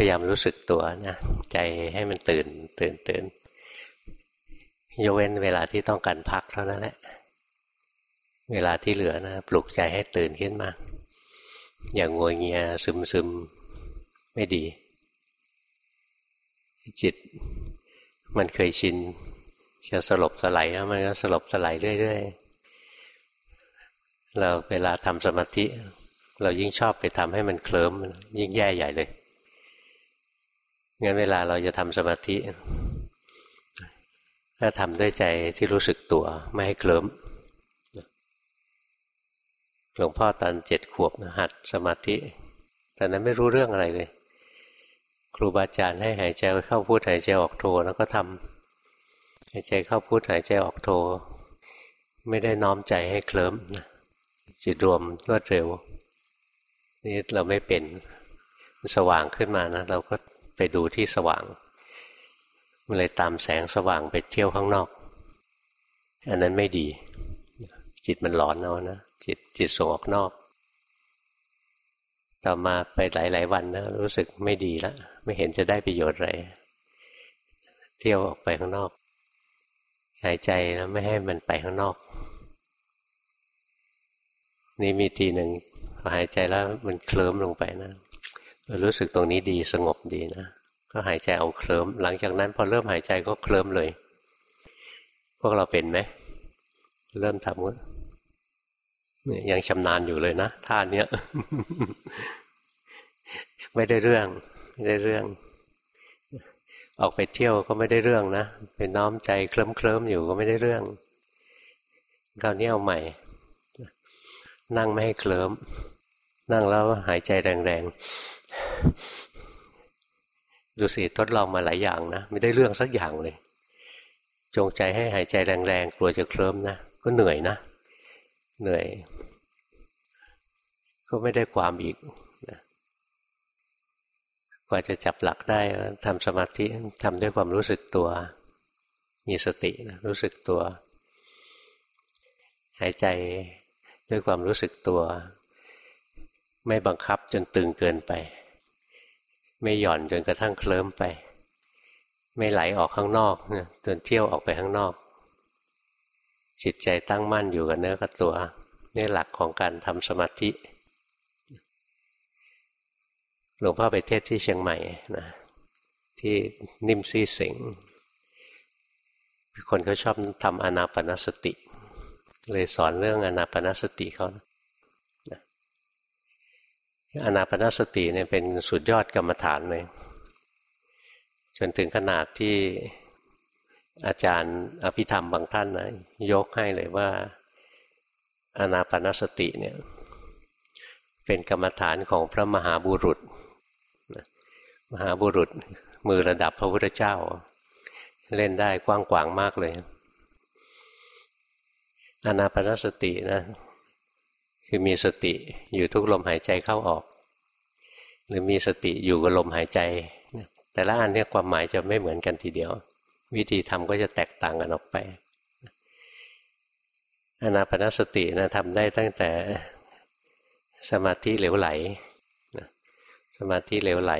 พยายามรู้สึกตัวนะใจให้มันตื่นตื่นตื่นยกเว้นเวลาที่ต้องการพักเท่านั้นแหละ เวลาที่เหลือนะปลุกใจให้ตื่นขึ้นมา อย่างงัวเงียซึมซึมไม่ดี จิตมันเคยชินจะสลบสลายแล้วมันก็สลบสลายเรื่อยๆเราเวลาทำสมาธิ เรายิ่งชอบไปทำให้มันเคลิ้มยิ่งแย่ใหญ่เลย งั้นเวลาเราจะทำสมาธิ ถ้าทำด้วยใจที่รู้สึกตัวไม่ให้เคลิ้มหลวงพ่อตอนเจ็ดขวบหัดสมาธิตอนนั้นไม่รู้เรื่องอะไรเลย ครูบาอาจารย์ให้หายใจเข้าพูดหายใจออกโทแล้วก็ทำหายใจเข้าพูดหายใจออกโทไม่ได้น้อมใจให้เคลิ้มจิตรวมรวดเร็ว นี่เราไม่เป็นสว่างขึ้นมานะ เราก็ ไปดูที่สว่าง มันเลยตามแสงสว่างไปเที่ยวข้างนอก อันนั้นไม่ดี จิตมันหลอนเอานะ จิตจิตส่งออกนอก ต่อมาไปหลาย ๆ วันนะรู้สึกไม่ดีแล้วไม่เห็นจะได้ประโยชน์อะไร เที่ยวออกไปข้างนอก หายใจแล้วไม่ให้มันไปข้างนอก นี่มีทีหนึ่งหายใจแล้วมันเคลิ้มลงไปนะ รู้สึกตรงนี้ดีสงบดีนะก็หายใจเอาเคลิ้มหลังจากนั้นพอเริ่มหายใจก็เคลิ้มเลย พวกเราเป็นไหมเริ่มทำก็ยังชำนาญอยู่เลยนะท่าเนี้ยไม่ได้เรื่อง ไม่ได้เรื่อง ออกไปเที่ยวก็ไม่ได้เรื่องนะไปน้อมใจเคลิ้มเคลิมอยู่ก็ไม่ได้เรื่องคราวนี้เอาใหม่ นั่งไม่ให้เคลิ้มนั่งแล้วหายใจแรงๆ ดูสิทดลองมาหลายอย่างนะ ไม่ได้เรื่องสักอย่างเลย จงใจให้หายใจแรงๆ กลัวจะเคลิ้มนะ ก็เหนื่อยนะ เหนื่อย ก็ไม่ได้ความอีกนะกว่าจะจับหลักได้ทำสมาธิทำด้วยความรู้สึกตัว มีสตินะรู้สึกตัว หายใจด้วยความรู้สึกตัว ไม่บังคับจนตึงเกินไป ไม่หย่อนจนกระทั่งเคลิ้มไป ไม่ไหลออกข้างนอกจนเที่ยวออกไปข้างนอก จิตใจตั้งมั่นอยู่กับเนื้อกับตัวนี่หลักของการทำสมาธิหลวงพ่อไปเทศที่เชียงใหม่นะที่นิ่มซี่เสงคนเขาชอบทำอนาปนสติ เลยสอนเรื่องอนาปนสติเขา อนาปนาสติเนี่ยเป็นสุดยอดกรรมฐานเลย จนถึงขนาดที่อาจารย์อภิธรรมบางท่านนะยกให้เลยว่าอนาปนาสติเนี่ยเป็นกรรมฐานของพระมหาบุรุษ มหาบุรุษมือระดับพระพุทธเจ้า เล่นได้กว้างขวางมากเลยอนาปนสตินะ คือมีสติอยู่ทุกลมหายใจเข้าออก หรือมีสติอยู่กับลมหายใจ แต่ละอันเนี่ยความหมายจะไม่เหมือนกันทีเดียว วิธีทำก็จะแตกต่างกันออกไปอนาปนสตินะทำได้ตั้งแต่สมาธิเหลวไหลสมาธิเหลวไหล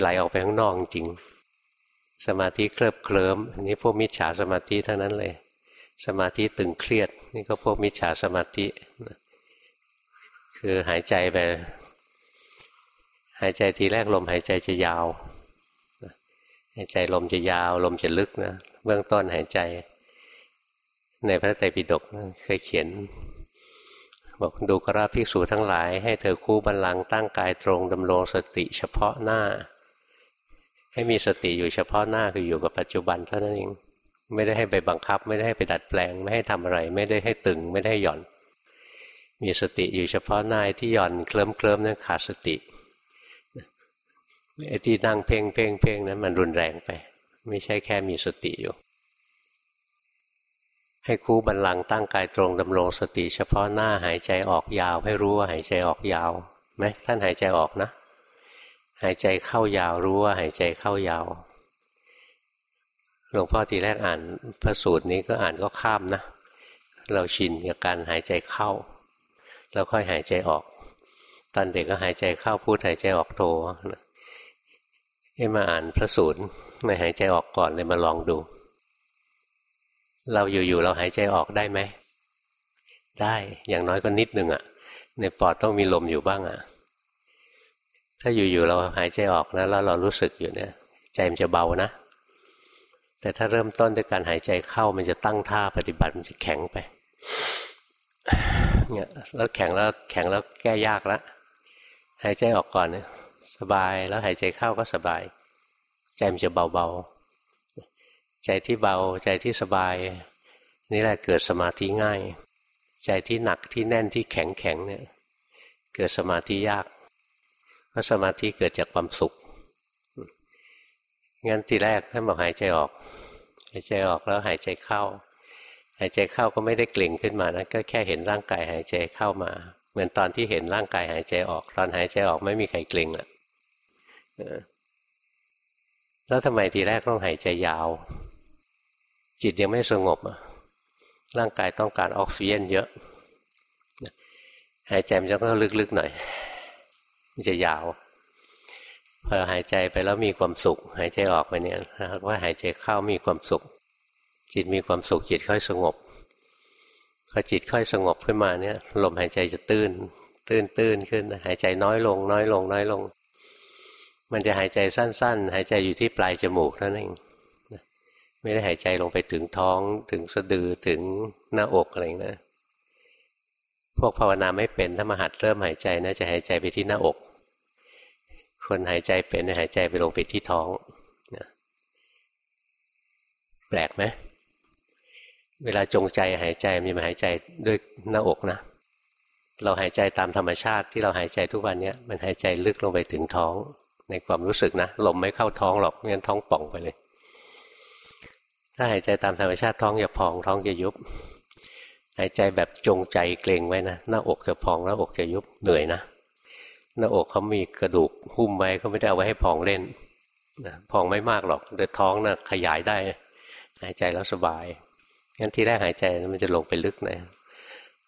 ไหลออกไปข้างนอกจริง สมาธิเคลิบเคลิ้มนนี้พวกมิจฉาสมาธิเทั้งนั้นเลย สมาธิตึงเครียด นี่ก็พวกมิจฉาสมาธิ คือหายใจไป หายใจทีแรกลมหายใจจะยาวหายใจลมจะยาว ลมจะลึกนะเบื้องต้นหายใจ ในพระไตรปิฎกเคยเขียน บอกดูกราภิกษุทั้งหลาย ให้เธอคู่บันลังตั้งกายตรงดำรงสติเฉพาะหน้า ให้มีสติอยู่เฉพาะหน้าคืออยู่กับปัจจุบันเท่านั้นเองไม่ได้ให้ไปบังคับ ไม่ได้ให้ไปดัดแปลง ไม่ให้ทำอะไร ไม่ได้ให้ตึง ไม่ได้หย่อน มีสติอยู่เฉพาะหน้าที่หย่อนเคลิ้มเคลิ้มนั่นขาดสติไอ้ที่นั่งเพ่งเพ่งเพ่งนั้นมันรุนแรงไป ไม่ใช่แค่มีสติอยู่ ให้คู่บันลังตั้งกายตรงดำรงสติเฉพาะหน้าหายใจออกยาว ให้รู้ว่าหายใจออกยาวไหมท่านหายใจออกนะ หายใจเข้ายาวรู้ว่าหายใจเข้ายาวหลวงพ่อทีแรกอ่านพระสูตรนี้ก็อ่านก็ข้ามนะ เราชินกับการหายใจเข้า แล้วค่อยหายใจออก ตอนเด็กก็หายใจเข้าพูดหายใจออกโทให้มาอ่านพระสูตรไม่หายใจออกก่อนเลยมาลองดู เราอยู่ๆเราหายใจออกได้ไหม ได้อย่างน้อยก็นิดนึงอะ่ะ ในปอดต้องมีลมอยู่บ้างอะ่ะ ถ้าอยู่ๆเราหายใจออกนะแล้วเรารู้สึกอยู่เนี่ย ใจมันจะเบานะแต่ถ้าเริ่มต้นด้วยการหายใจเข้ามันจะตั้งท่าปฏิบัติมันจะแข็งไป เนี่ยแล้วแข็งแล้วแข็งแล้วแก้ยากแล้วหายใจออกก่อนเนี่ยสบายแล้วหายใจเข้าก็สบาย ใจมันจะเบาๆ ใจที่เบาใจที่สบาย นี่แหละเกิดสมาธิง่าย ใจที่หนักที่แน่นที่แข็งแข็งเนี่ยเกิดสมาธิยากเพราะสมาธิเกิดจากความสุขงั้นทีแรกท่านบอกหายใจออก หายใจออกแล้วหายใจเข้า หายใจเข้าก็ไม่ได้เกร็งขึ้นมานะก็แค่เห็นร่างกายหายใจเข้ามา เหมือนตอนที่เห็นร่างกายหายใจออก ตอนหายใจออกไม่มีใครเกร็งอะแล้วทำไมทีแรกต้องหายใจยาว จิตยังไม่สงบร่างกายต้องการออกซิเจนเยอะ หายใจมันจะต้องลึกๆหน่อย มันจะยาวพอหายใจไปแล้วมีความสุข หายใจออกไปเนี่ยว่าหายใจเข้ามีความสุข จิตมีความสุขจิตค่อยสงบพอจิตค่อยสงบขึ้นมาเนี่ยลมหายใจจะตื้น ตื้นตื้นขึ้น หายใจน้อยลง น้อยลง น้อยลง มันจะหายใจสั้น ๆ หายใจอยู่ที่ปลายจมูกนั่นเองไม่ได้หายใจลงไปถึงท้องถึงสะดือถึงหน้าอกอะไรนะพวกภาวนาไม่เป็นถ้ามาหัดเริ่มหายใจนะจะหายใจไปที่หน้าอก คนหายใจเป็นหายใจไปลงไปที่ท้องแปลกไหม เวลาจงใจหายใจมีมาหายใจด้วยหน้าอกนะ เราหายใจตามธรรมชาติที่เราหายใจทุกวันเนี้ยมันหายใจลึกลงไปถึงท้อง ในความรู้สึกนะลมไม่เข้าท้องหรอกไม่งั้นท้องป่องไปเลย ถ้าหายใจตามธรรมชาติท้องจะพองท้องจะยุบ หายใจแบบจงใจเกรงไว้นะหน้าอกจะพองหน้าอกจะยุบเหนื่อยนะหน้าอกเขามีกระดูกหุ้มไว้เขาไม่ได้เอาไว้ให้พองเล่นนะพองไม่มากหรอกเดือท้องนะ่ะขยายได้ หายใจแล้วสบาย งั้นที่แรกหายใจมันจะลงไปลึกหนะ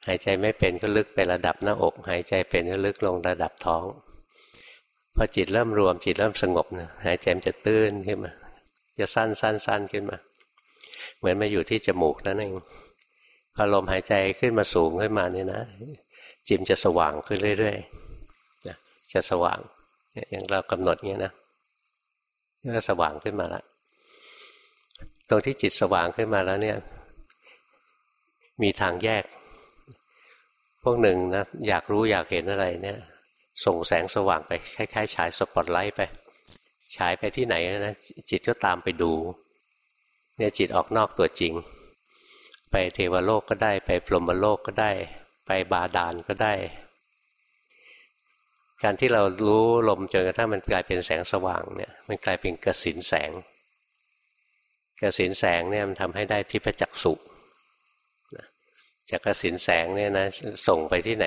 หายใจไม่เป็นก็ลึกไประดับหน้าอก หายใจเป็นก็ลึกลงระดับท้องพอจิตเริ่มรวมจิตเริ่มสงบนะหายใจมันจะตื้นขึ้นมา จะสั้นสั้นสั้นขึ้นมา เหมือนมาอยู่ที่จมูกนั่นเองพอลมหายใจขึ้นมาสูงขึ้นมาเนี่ยนะจิมจะสว่างขึ้นเรื่อยๆนะจะสว่างอย่างเรากำหนดเงี้ยนะก็สว่างขึ้นมาละตรงที่จิตสว่างขึ้นมาแล้วเนี่ย มีทางแยก พวกหนึ่งนะอยากรู้อยากเห็นอะไรเนี่ย ส่งแสงสว่างไปคล้ายๆฉายสปอตไลท์ไปฉายไปที่ไหนนะจิตก็ตามไปดูเนี่ยจิตออกนอกตัวจริง ไปเทวโลกก็ได้ ไปพรหมโลกก็ได้ ไปบาดาลก็ได้ การที่เรารู้ลมจนกระทั่งมันกลายเป็นแสงสว่างเนี่ยมันกลายเป็นกระสินแสงกระสินแสงเนี่ยมันทำให้ได้ทิพจักสุ จากรสินแสงเนี่ยนะส่งไปที่ไหน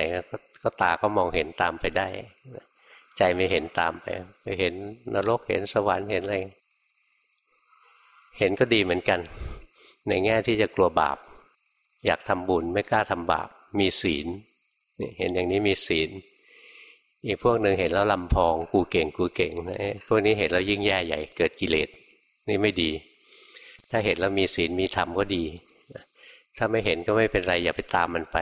ก็ตาก็มองเห็นตามไปได้ ใจไม่เห็นตามไปไปเห็นนรกเห็นสวรรค์เห็นอะไรเห็นก็ดีเหมือนกัน ในแง่ที่จะกลัวบาป อยากทำบุญไม่กล้าทำบาป มีศีลเห็นอย่างนี้มีศีล อีกพวกหนึ่งเห็นแล้วลำพองกูเก่งกูเก่งนะพวกนี้เห็นแล้วยิ่งแย่ใหญ่เกิดกิเลสนี่ไม่ดี ถ้าเห็นแล้วมีศีลมีธรรมก็ดี ถ้าไม่เห็นก็ไม่เป็นไร อย่าไปตามมันไป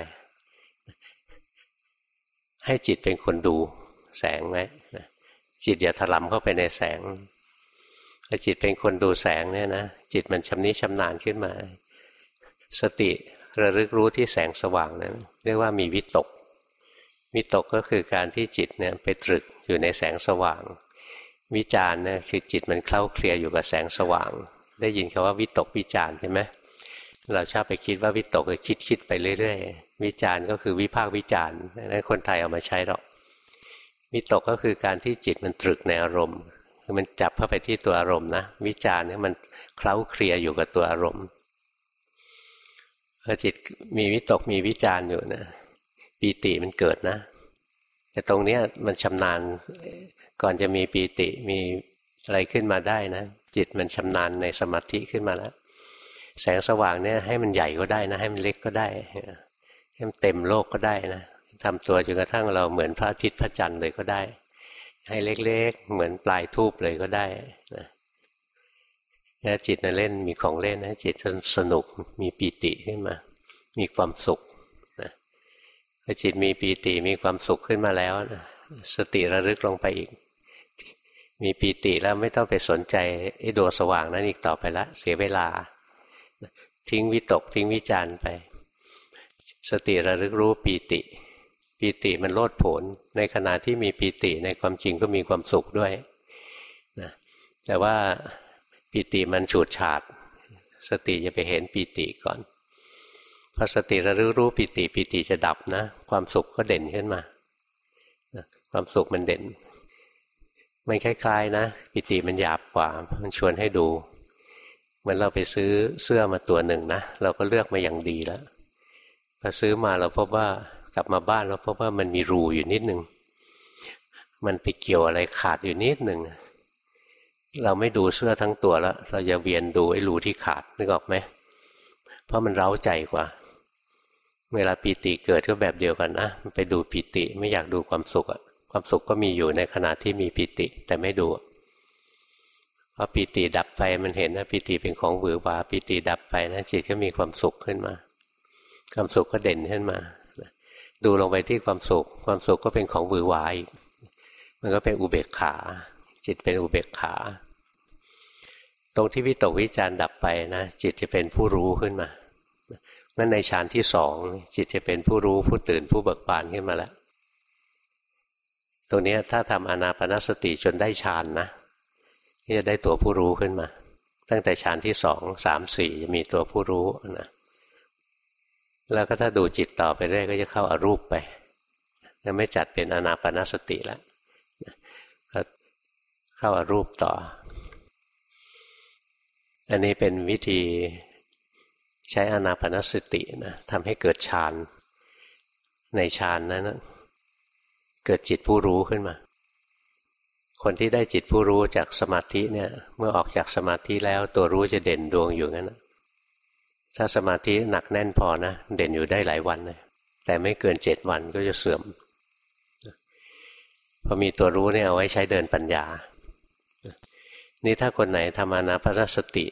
ให้จิตเป็นคนดูแสงไหมจิตอย่าถลำเข้าไปในแสงถ้าจิตเป็นคนดูแสงเนี่ยนะจิตมันชำนิชำนาญขึ้นมา สติระลึกรู้ที่แสงสว่างนั้น เรียกว่ามีวิตก วิตกก็คือการที่จิตเนี่ยไปตรึกอยู่ในแสงสว่าง วิจารณ์เนี่ยคือจิตมันเคล้าเคลียอยู่กับแสงสว่าง ได้ยินคำว่าวิตกวิจารใช่ไหม เราชอบไปคิดว่าวิตกก็คิดคิดไปเรื่อยๆ วิจารณ์ก็คือวิพากษ์วิจารณ์นั้นคนไทยเอามาใช้หรอก วิตกก็คือการที่จิตมันตรึกในอารมณ์ คือมันจับเข้าไปที่ตัวอารมณ์นะ วิจารณ์เนี่ยมันเคล้าเคลียอยู่กับตัวอารมณ์พอจิตมีวิตกมีวิจารณ์อยู่นะปีติมันเกิดนะ แต่ตรงเนี้ยมันชำนาญก่อนจะมีปีติมีอะไรขึ้นมาได้นะ จิตมันชำนาญในสมาธิขึ้นมาแล้ว แสงสว่างเนี่ยให้มันใหญ่ก็ได้นะ ให้มันเล็กก็ได้ให้มันเต็มโลกก็ได้นะทำตัวจนกระทั่งเราเหมือนพระอาทิตย์พระจันทร์เลยก็ได้ ให้เล็กๆ เหมือนปลายทูบเลยก็ได้นะจิตนะเล่นมีของเล่นนะจิตนสนุกมีปีติขึ้นมา มีความสุขนะพอจิตมีปีติมีความสุขขึ้นมาแล้วนะสติระลึกลงไปอีก มีปีติแล้วไม่ต้องไปสนใจไอ้ดวงสว่างนั้นอีกต่อไปละ เสียเวลา ทิ้งวิตกทิ้งวิจารไป สติระลึกรู้ปีติ ปีติมันโลดโผนในขณะที่มีปีติในความจริงก็มีความสุขด้วยนะแต่ว่าปีติมันฉูดฉาด สติจะไปเห็นปีติก่อนพอสติระลึกรู้ปีติปีติจะดับนะ ความสุขก็เด่นขึ้นมาความสุขมันเด่นมันคล้ายๆ นะ ปิติมันหยาบกว่า มันชวนให้ดู มือนเราไปซื้อเสื้อมาตัวหนึ่งนะเราก็เลือกมาอย่างดีแล้วพอซื้อมาเราพบว่ากลับมาบ้านเราพบว่ามันมีรูอยู่นิดหนึ่งมันไปเกี่ยวอะไรขาดอยู่นิดหนึ่งเราไม่ดูเสื้อทั้งตัวแล้ว เราจะเวียนดูไอ้รูที่ขาดนึกออกไหมเพราะมันเร้าใจกว่า เวลาปีติเกิดก็แบบเดียวกันนะไปดูปีติไม่อยากดูความสุขอะความสุขก็มีอยู่ในขณะที่มีปีติแต่ไม่ดู พอปีติดับไปมันเห็นนะปีติเป็นของหวือหวาปีติดับไปนะจิตก็มีความสุขขึ้นมา ความสุขก็เด่นขึ้นมา ดูลงไปที่ความสุข ความสุขก็เป็นของหวือหวาอีกมันก็เป็นอุเบกขา จิตเป็นอุเบกขา ตรงที่วิตกวิจารดับไปนะจิตจะเป็นผู้รู้ขึ้นมานั่นในฌานที่สองจิตจะเป็นผู้รู้ผู้ตื่นผู้เบิกบานขึ้นมาแล้วตรงนี้ถ้าทำอนาปนสติจนได้ฌานนะ จะได้ตัวผู้รู้ขึ้นมา ตั้งแต่ฌานที่สองสามสี่จะมีตัวผู้รู้นะแล้วก็ถ้าดูจิตต่อไปเรื่อยก็จะเข้าอารูปไปจะไม่จัดเป็นอนาปนสติแล้วก็เข้าอารูปต่อ อันนี้เป็นวิธีใช้อนาปนสตินะทำให้เกิดฌานในฌานนั้นนะเกิดจิตผู้รู้ขึ้นมา คนที่ได้จิตผู้รู้จากสมาธิเนี่ย เมื่อออกจากสมาธิแล้วตัวรู้จะเด่นดวงอยู่งั้นถ้าสมาธิหนักแน่นพอนะเด่นอยู่ได้หลายวันเลยแต่ไม่เกินเจ็ดวันก็จะเสื่อมพอมีตัวรู้เนี่ยเอาไว้ใช้เดินปัญญา นี่ถ้าคนไหนทำอนาปนสติ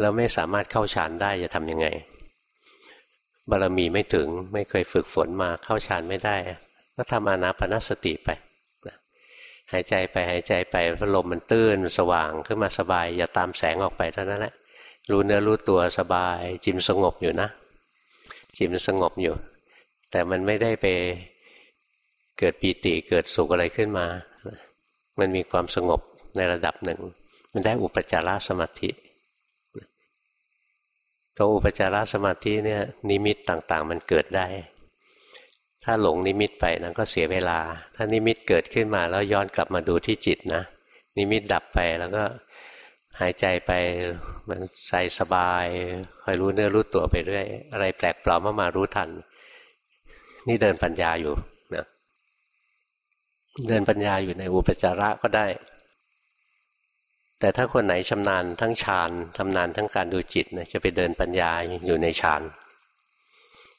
แล้วไม่สามารถเข้าฌานได้จะทำยังไง บารมีไม่ถึงไม่เคยฝึกฝนมาเข้าฌานไม่ได้ ก็ทำอานาปนสติไป หายใจไปหายใจไปพัดลมมันตื้นสว่างขึ้นมาสบาย อย่าตามแสงออกไปเท่านั้นแหละรู้เนื้อรู้ตัวสบาย จิมสงบอยู่นะ จิมสงบอยู่ แต่มันไม่ได้ไปเกิดปีติเกิดสุขอะไรขึ้นมา มันมีความสงบในระดับหนึ่ง มันได้อุปจารสมาธิตัวอุปจารสมาธิเนี่ยนิมิตต่างๆ มันเกิดได้ ถ้าหลงนิมิตไปนั้นก็เสียเวลา ถ้านิมิตเกิดขึ้นมาแล้วย้อนกลับมาดูที่จิตนะ นิมิตดับไปแล้วก็หายใจไปมันใส่สบายคอยรู้เนื้อรู้ตัวไปเรื่อยอะไรแปลกปลอมมามารู้ทัน นี่เดินปัญญาอยู่นะเดินปัญญาอยู่ในอุปจาระก็ได้ แต่ถ้าคนไหนชำนาญทั้งฌานชำนาญทั้งการดูจิตนะจะไปเดินปัญญาอยู่ในฌาน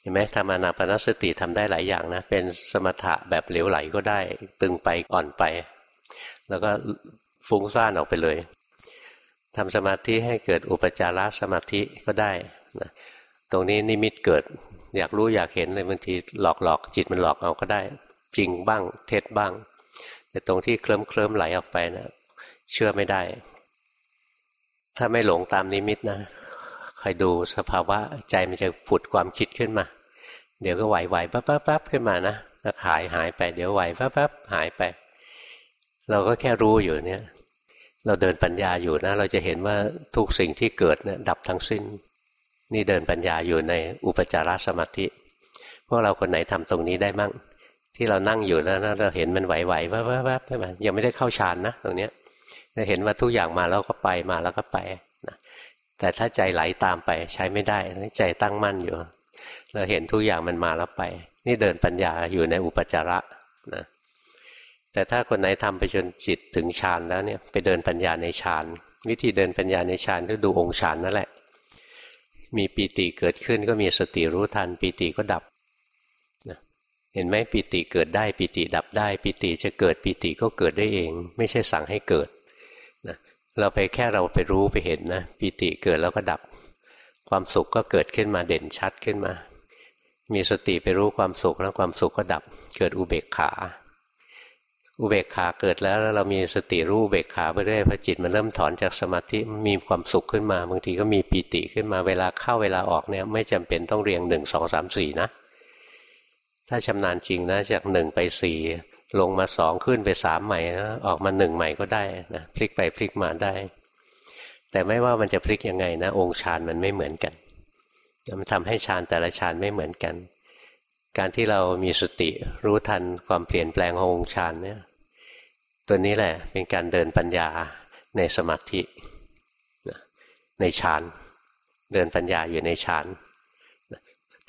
เห็นไหมทำอนาปนสติทำได้หลายอย่างนะ เป็นสมถะแบบเหลวไหลก็ได้ ตึงไปอ่อนไป แล้วก็ฟุ้งซ่านออกไปเลยทำสมาธิให้เกิดอุปจารสมาธิก็ได้นะตรงนี้นิมิตเกิด อยากรู้อยากเห็นเลยบางทีหลอกหลอกจิตมันหลอกเอาก็ได้ จริงบ้าง เท็จบ้าง แต่ตรงที่เคลิ้มเคลิ้มไหลออกไปนะเชื่อไม่ได้ ถ้าไม่หลงตามนิมิตนะ คอยดูสภาวะใจมันจะผุดความคิดขึ้นมา เดี๋ยวก็ไหวไหวปั๊บปั๊บปั๊บขึ้นมานะแล้วหายหายไป เดี๋ยวไหวปั๊บปั๊บหายไป เราก็แค่รู้อยู่เนี่ย เราเดินปัญญาอยู่นะ เราจะเห็นว่าทุกสิ่งที่เกิดเนี่ยดับทั้งสิ้น นี่เดินปัญญาอยู่ในอุปจารสมาธิพวกเราคนไหนทำตรงนี้ได้มั่งที่เรานั่งอยู่แล้วเราเห็นมันไหวๆปั๊บปั๊บปั๊บขึ้นมายังไม่ได้เข้าฌานนะตรงเนี้ยเราเห็นว่าทุกอย่างมาแล้วก็ไปมาแล้วก็ไป แต่ถ้าใจไหลาตามไปใช้ไม่ได้ใจตั้งมั่นอยู่ เราเห็นทุกอย่างมันมาแล้วไป นี่เดินปัญญาอยู่ในอุปจาระนะแต่ถ้าคนไหนทำไปจนจิตถึงฌานแล้วเนี่ยไปเดินปัญญาในฌานวิธีเดินปัญญาในฌานก็ดูองค์ฌานนั่นแหละ มีปีติเกิดขึ้นก็มีสติรู้ทันปีติก็ดับเห็นไหมปิติเกิดได้ปิติดับได้ปิติจะเกิดปิติก็เกิดได้เอง ไม่ใช่สั่งให้เกิด เราไปแค่เราไปรู้ไปเห็นนะปิติเกิดแล้วก็ดับ ความสุขก็เกิดขึ้นมาเด่นชัดขึ้นมา มีสติไปรู้ความสุขแล้วความสุขก็ดับ เกิดอุเบกขา อุเบกขาเกิดแล้วแล้วเรามีสติรู้อุเบกขาไปเรื่อยพอจิตมันเริ่มถอนจากสมาธิมีความสุขขึ้นมา บางทีก็มีปีติขึ้นมาเวลาเข้าเวลาออกเนี่ยไม่จำเป็นต้องเรียงหนึ่งสองสามสี่นะถ้าชำนาญจริงนะจากหนึ่งไปสี่ ลงมาสองขึ้นไปสามใหม่นะออกมาหนึ่งใหม่ก็ได้นะพลิกไปพลิกมาได้ แต่ไม่ว่ามันจะพลิกยังไงนะ องค์ฌานมันไม่เหมือนกันมันทำให้ฌานแต่ละฌานไม่เหมือนกัน การที่เรามีสติรู้ทันความเปลี่ยนแปลงขององค์ฌานเนี่ย ตัวนี้แหละเป็นการเดินปัญญาในสมาธิในฌาน เดินปัญญาอยู่ในฌาน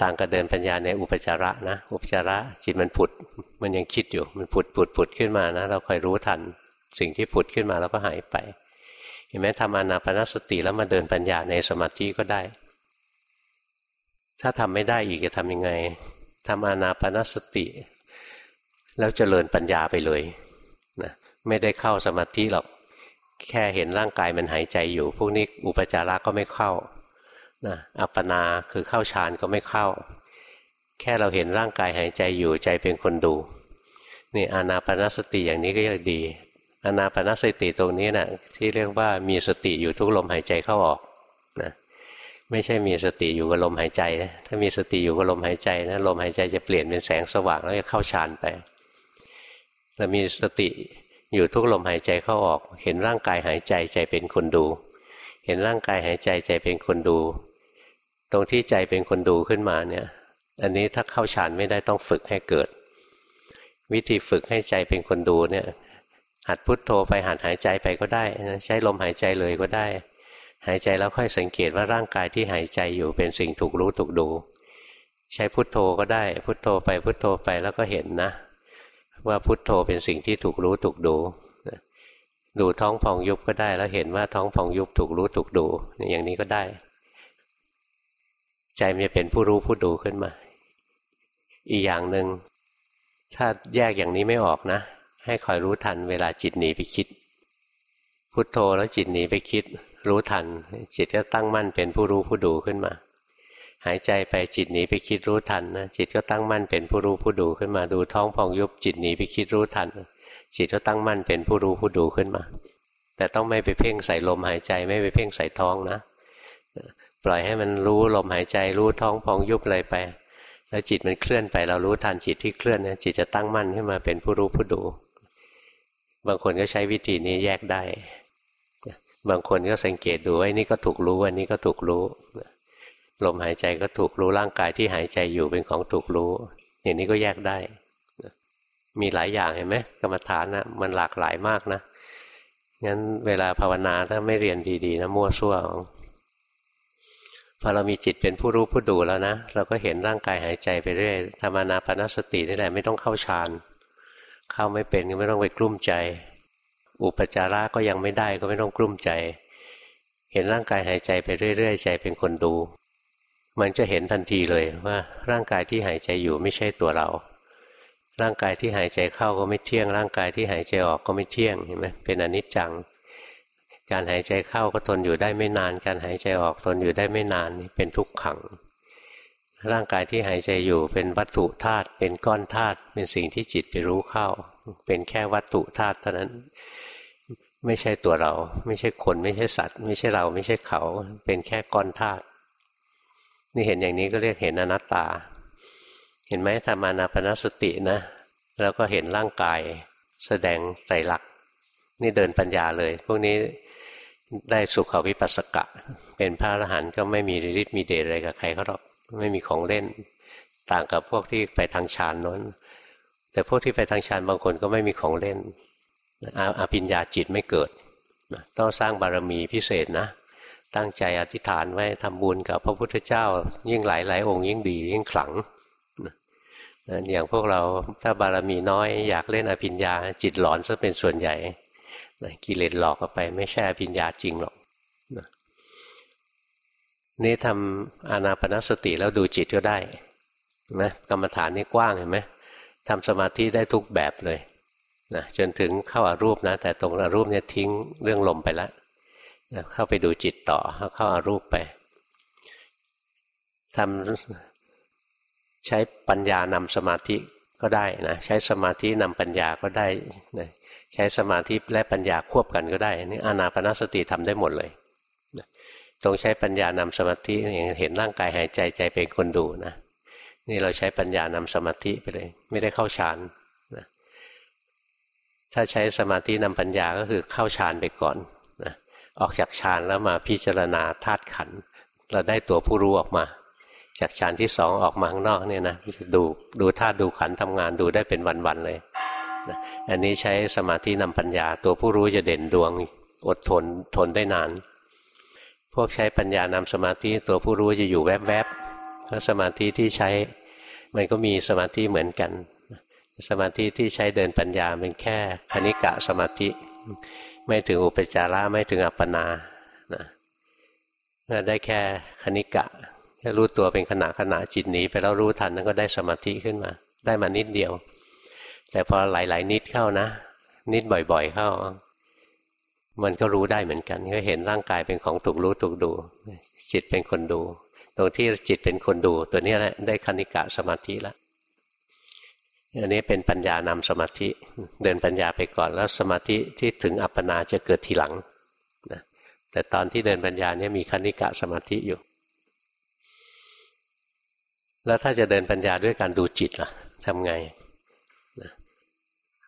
ต่างกับเดินปัญญาในอุปจาระนะ อุปจาระจิตมันผุด มันยังคิดอยู่ มันผุดผุดผุดขึ้นมานะ เราคอยรู้ทัน สิ่งที่ผุดขึ้นมาแล้วก็หายไป เห็นไหมทำอนาปนสติแล้วมาเดินปัญญาในสมาธิก็ได้ ถ้าทำไม่ได้อีกจะทำยังไงทำอนาปนสติ แล้วเจริญปัญญาไปเลยนะไม่ได้เข้าสมาธิหรอก แค่เห็นร่างกายมันหายใจอยู่ พวกนี้อุปจาระก็ไม่เข้า นะอัปปนาคือเข้าฌานก็ไม่เข้า แค่เราเห็นร่างกายหายใจอยู่ใจเป็นคนดูนี่อานาปนสติอย่างนี้ก็ยังดีอานาปนสติตรงนี้นะ่ะที่เรียกว่ามีสติอยู่ทุกลมหายใจเข้าออกนะไม่ใช่มีสติอยู่กับลมหายใจนะถ้ามีสติอยู่กับลมหายใจนะลมหายใจจะเปลี่ยนเป็นแสงสว่างแล้วจะเข้าฌานไปเรามีสติอยู่ทุกลมหายใจเข้าออก เห็นร่างกายหายใจใจเป็นคนดู เห็นร่างกายหายใจใจเป็นคนดู ตรงที่ใจเป็นคนดูขึ้นมาเนี่ย อันนี้ถ้าเข้าฌานไม่ได้ต้องฝึกให้เกิด วิธีฝึกให้ใจเป็นคนดูเนี่ย หัดพุทโธไปหัดหายใจไปก็ได้ใช้ลมหายใจเลยก็ได้ หายใจแล้วค่อยสังเกตว่าร่างกายที่หายใจอยู่เป็นสิ่งถูกรู้ถูกดู ใช้พุทโธก็ได้ พุทโธไปพุทโธไปแล้วก็เห็นนะ ว่าพุทโธเป็นสิ่งที่ถูกรู้ถูกดูดูท้องพองยุบก็ได้ แล้วเห็นว่าท้องพองยุบถูกรู้ถูกดูอย่างนี้ก็ได้ ใจมันจะเป็นผู้รู้ผู้ดูขึ้นมา อีกอย่างหนึ่งถ้าแยกอย่างนี้ไม่ออกนะ ให้คอยรู้ทันเวลาจิตหนีไปคิด พุโทโธแล้วจิตหนีไปคิด รู้ทัน จิตก็ตั้งมั่นเป็นผู้รู้ผู้ดูขึ้นมา หายใจไปจิตหนีไปคิดรู้ทันนะจิตก็ตั้งมั่นเป็นผู้รู้ผู้ดูขึ้นมา ดูท้องพองยุบจิตหนีไปคิดรู้ทัน จิตก็ตั้งมั่นเป็นผู้รู้ผู้ดูขึ้นมา แต่ต้องไม่ไปเพ่งใส่ลมหายใจไม่ไปเพ่งใส่ท้องนะ ปล่อยให้มันรู้ลมหายใจรู้ท้องพองยุบอะไรไป แล้วจิตมันเคลื่อนไป เรารู้ทันจิตที่เคลื่อนเนี่ยจิตจะตั้งมั่นขึ้นมาเป็นผู้รู้ผู้ดู บางคนก็ใช้วิธีนี้แยกได้ บางคนก็สังเกตดูว่านี่ก็ถูกรู้อันนี้ก็ถูกรู้ลมหายใจก็ถูกรู้ร่างกายที่หายใจอยู่เป็นของถูกรู้ อย่างนี้ก็แยกได้ มีหลายอย่างเห็นไหมกรรมฐานนะมันหลากหลายมากนะงั้นเวลาภาวนาถ้าไม่เรียนดีๆนะมั่วซั่ว พอเรามีจิตเป็นผู้รู้ผู้ดูแล้วนะเราก็เห็นร่างกายหายใจไปเรื่อยธรรมานาปนสตินี่แหละไม่ต้องเข้าฌานเข้าไม่เป็นก็ไม่ต้องไปกลุ้มใจ อุปจาระก็ยังไม่ได้ก็ไม่ต้องกลุ้มใจ เห็นร่างกายหายใจไปเรื่อยๆใจเป็นคนดู มันจะเห็นทันทีเลยว่าร่างกายที่หายใจอยู่ไม่ใช่ตัวเรา ร่างกายที่หายใจเข้าก็ไม่เที่ยง ร่างกายที่หายใจออกก็ไม่เที่ยงเห็นไหมเป็นอนิจจัง การหายใจเข้าก็ทนอยู่ได้ไม่นาน การหายใจออกทนอยู่ได้ไม่นานเป็นทุกขัง ร่างกายที่หายใจอยู่เป็นวัตถุธาตุเป็นก้อนธาตุเป็นสิ่งที่จิตไปรู้เข้า เป็นแค่วัตถุธาตุเท่านั้น ไม่ใช่ตัวเรา ไม่ใช่คนไม่ใช่สัตว์ ไม่ใช่เราไม่ใช่เขา เป็นแค่ก้อนธาตุนี่เห็นอย่างนี้ก็เรียกเห็นอนัตตา เห็นไหมธรรมานาปนสตินะ แล้วก็เห็นร่างกาย แสดงใส่หลักนี่เดินปัญญาเลย พวกนี้ ได้สุขวิปัสสกะ เป็นพระอรหันต์ก็ไม่มีฤทธิ์มีเดชอะไรกับใครเขาหรอกไม่มีของเล่น ต่างกับพวกที่ไปทางฌานนั้น แต่พวกที่ไปทางฌานบางคนก็ไม่มีของเล่นอาปิญญาจิตไม่เกิดต้องสร้างบารมีพิเศษนะ ตั้งใจอธิษฐานไว้ทำบุญกับพระพุทธเจ้า ยิ่งหลายหลายองค์ยิ่งดี ยิ่งขลังอย่างพวกเราถ้าบารมีน้อยอยากเล่นอภิญญาจิตหลอนซะเป็นส่วนใหญ่ นะกิเลสหลอกเข้าไปไม่ใช่ปัญญาจริงหรอกนะนี่ทำอานาปนสติแล้วดูจิตก็ได้นไหมกรรมฐานนี่กว้างเห็นไหมทำสมาธิได้ทุกแบบเลยนะจนถึงเข้าอารูปนะ แต่ตรงอารูปเนี่ยทิ้งเรื่องลมไปแล้วนะเข้าไปดูจิตต่อเข้าอารูปไปทำใช้ปัญญานำสมาธิก็ได้นะใช้สมาธินำปัญญาก็ได้นะ ใช้สมาธิและปัญญาควบกันก็ได้นี่อานาปนาสติทำได้หมดเลยตรงใช้ปัญญานำสมาธิอย่างเห็นร่างกายหายใจใจเป็นคนดูนะนี่เราใช้ปัญญานำสมาธิไปเลย ไม่ได้เข้าฌานนะถ้าใช้สมาธินำปัญญาก็คือเข้าฌานไปก่อนนะออกจากฌานแล้วมาพิจารณาธาตุขันเราได้ตัวผู้รู้ออกมา จากฌานที่สองออกมาข้างนอกเนี่ยนะดูดูธาตุดูขันทำงานดูได้เป็นวันๆเลย นะอันนี้ใช้สมาธินำปัญญา ตัวผู้รู้จะเด่นดวง อดทนทนได้นาน พวกใช้ปัญญานำสมาธิตัวผู้รู้จะอยู่แวบๆเพราะสมาธิที่ใช้ มันก็มีสมาธิเหมือนกัน สมาธิที่ใช้เดินปัญญาเป็นแค่คณิกะสมาธิ ไม่ถึงอุปจาระไม่ถึงอัปปนานะได้แค่คณิกะแค่รู้ตัวเป็นขณะขณะจิตหนีไปแล้วรู้ทันนั้นก็ได้สมาธิขึ้นมา ได้มานิดเดียว แต่พอหลาย ๆ นิดเข้านะ นิดบ่อย ๆ เข้า มันก็รู้ได้เหมือนกัน ก็เห็นร่างกายเป็นของถูกรู้ถูกดู จิตเป็นคนดู ตรงที่จิตเป็นคนดู ตัวนี้แหละได้คณิกะสมาธิแล้วอันนี้เป็นปัญญานำสมาธิ เดินปัญญาไปก่อนแล้วสมาธิที่ถึงอัปปนาจะเกิดทีหลังนะแต่ตอนที่เดินปัญญาเนี่ยมีคณิกะสมาธิอยู่ แล้วถ้าจะเดินปัญญาด้วยการดูจิตล่ะทำไง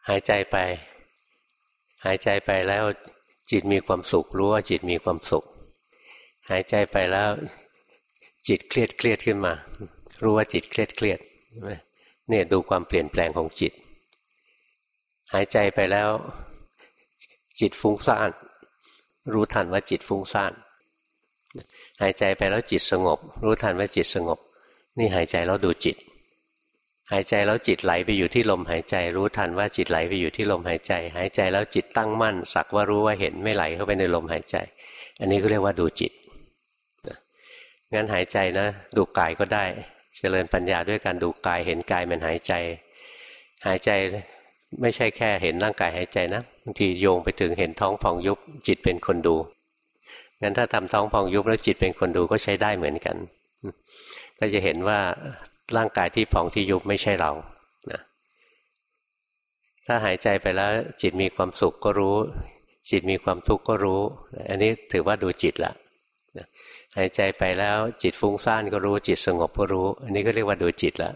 หายใจไป หายใจไปแล้วจิตมีความสุขรู้ว่าจิตมีความสุข หายใจไปแล้ว จิตเครียดเครียดขึ้นมา รู้ว่าจิตเครียดเครียดเนี่ยดูความเปลี่ยนแปลงของจิต หายใจไปแล้ว จิตฟุ้งซ่านรู้ทันว่าจิตฟุ้งซ่านหายใจไปแล้วจิตสงบ รู้ทันว่าจิตสงบ นี่หายใจแล้วดูจิต หายใจแล้วจิตไหลไปอยู่ที่ลมหายใจ รู้ทันว่าจิตไหลไปอยู่ที่ลมหายใจ หายใจแล้วจิตตั้งมั่น สักว่ารู้ว่าเห็นไม่ไหลเข้าไปในลมหายใจ อันนี้ก็เรียกว่าดูจิตงั้นหายใจนะ ดูกายก็ได้ เจริญปัญญาด้วยการดูกายเห็นกายมันหายใจ หายใจไม่ใช่แค่เห็นร่างกายหายใจนะบางทีโยงไปถึงเห็นท้องพองยุบจิตเป็นคนดูงั้นถ้าทำท้องพองยุบแล้วจิตเป็นคนดูก็ใช้ได้เหมือนกัน ก็จะเห็นว่า ร่างกายที่พองที่ยุบไม่ใช่เรานะถ้าหายใจไปแล้วจิตมีความสุขก็รู้ จิตมีความทุกข์ก็รู้ อันนี้ถือว่าดูจิตละหายใจไปแล้วจิตฟุ้งซ่านก็รู้ จิตสงบก็รู้ อันนี้ก็เรียกว่าดูจิตล้ว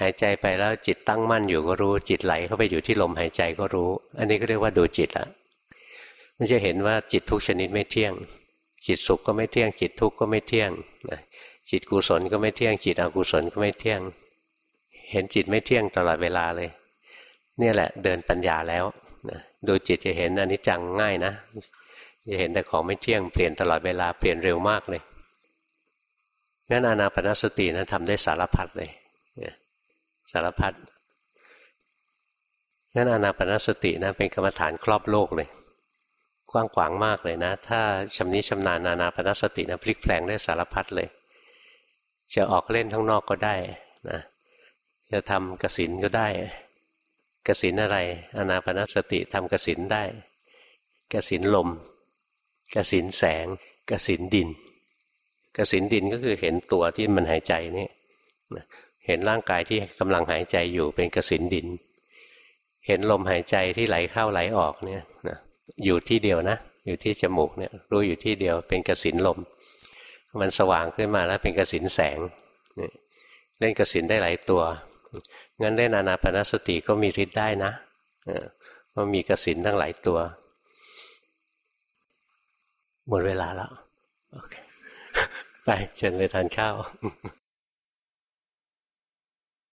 หายใจไปแล้วจิตตั้งมั่นอยู่ก็รู้ จิตไหลเข้าไปอยู่ที่ลมหายใจก็รู้ อันนี้ก็เรียกว่าดูจิตล้วมันจะเห็นว่าจิตทุกชนิดไม่เที่ยง จิตสุขก็ไม่เที่ยง จิตทุกข์ก็ไม่เที่ยง จิตกุศลก็ไม่เที่ยง จิตอกุศลก็ไม่เที่ยง เห็นจิตไม่เที่ยงตลอดเวลาเลย เนี่ยแหละเดินปัญญาแล้วดูจิตจะเห็นอนิจจังง่ายนะ จะเห็นแต่ของไม่เที่ยงเปลี่ยนตลอดเวลาเปลี่ยนเร็วมากเลยงั้นอานาปนสตินะทำได้สารพัดเลยสารพัดงั้นอานาปนสตินะเป็นกรรมฐานครอบโลกเลยกว้างขวางมากเลยนะ ถ้าชำนิชำนาญอานาปนสตินะพลิกแปลงได้สารพัดเลย จะออกเล่นข้างนอกก็ได้นะจะทำกสินก็ได้ กสินอะไรอนาปนสติทำกสินได้ กสินลม กสินแสง กสินดิน กสินดินก็คือเห็นตัวที่มันหายใจนี่เห็นร่างกายที่กำลังหายใจอยู่เป็นกสินดิน เห็นลมหายใจที่ไหลเข้าไหลออกเนี่ยอยู่ที่เดียวนะ อยู่ที่จมูกเนี่ยรู้อยู่ที่เดียวเป็นกสินลม มันสว่างขึ้นมาแล้วเป็นกสินแสงเล่นกสินได้หลายตัวงั้นเล่นอนาปนสติก็มีฤทธิ์ได้นะมันมีกสินทั้งหลายตัว หมดเวลาแล้ว ไปเชิญไปทานข้าว